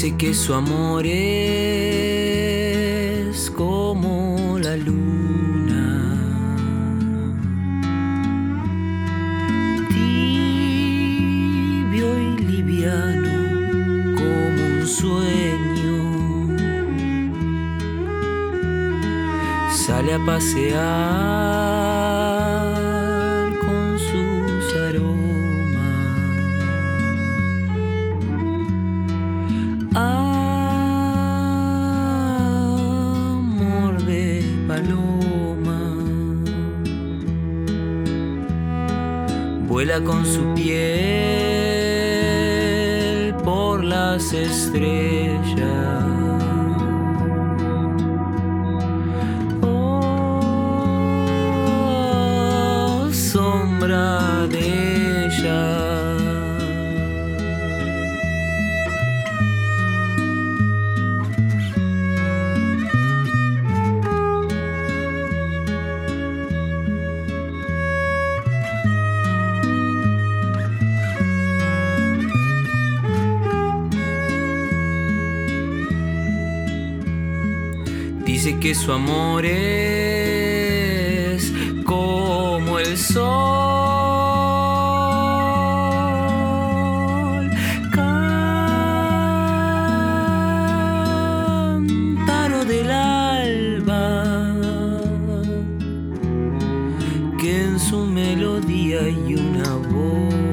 Dice que su amor es como la luna. Tibio y liviano como un sueño. Sale a pasear Vuela con su piel por las estrellas. Oh, sombra de ella. Dice que su amor es como el sol. Cántaro del alba, que en su melodía hay una voz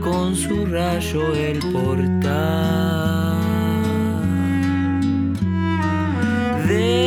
con su rayo el portal. De